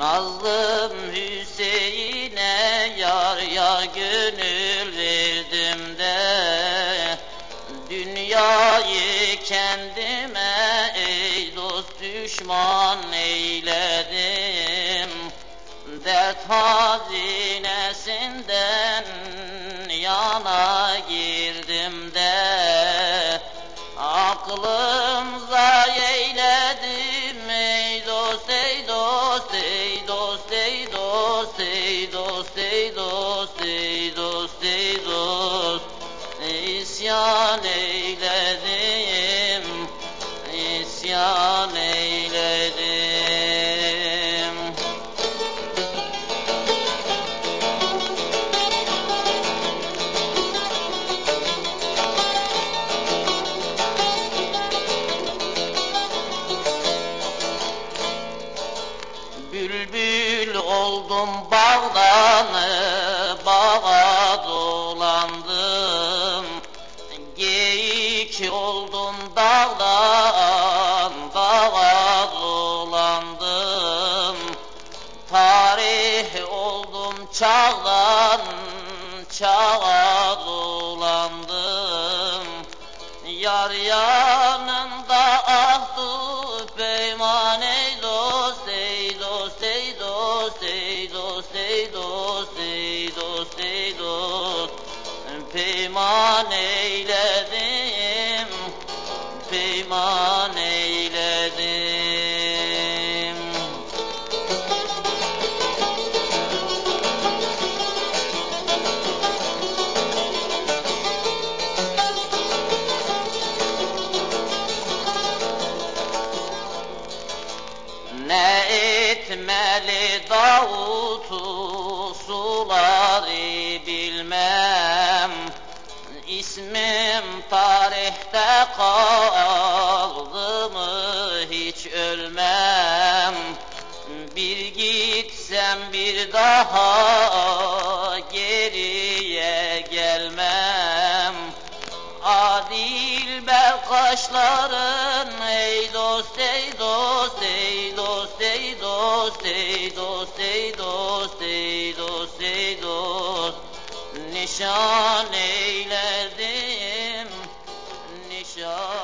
Aklım Hüseyin'e yar yar gönül verdim de. Dünyayı kendime ey dost düşman eyledim. Dert hazinesinden yana girdim de. Aklımza ey dost ey dost ey dost ey dost İsyan eyledim Bülbül oldum bağdan bağa dolandım. Geyik oldum dağdan dağa dolandım. Tarih oldum çağdan çağa dolandım. Yar yanında dost Peyman eyledim peyman eyledim. Ne etmeli Davut'u İsmim tarihte kaldı mı hiç ölmem. Bir gitsem bir daha geriye gelmem. Adil bel kaşların ey dost ey dost ey dost ey dost ey dost ey dost ey dost ey dost nişan eyledim nişan